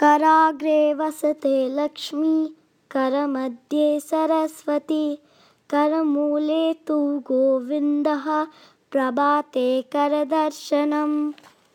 कराग्रे वसते लक्ष्मी करमध्ये सरस्वती करमूले तु गोविन्दः प्रभाते करदर्शनम्।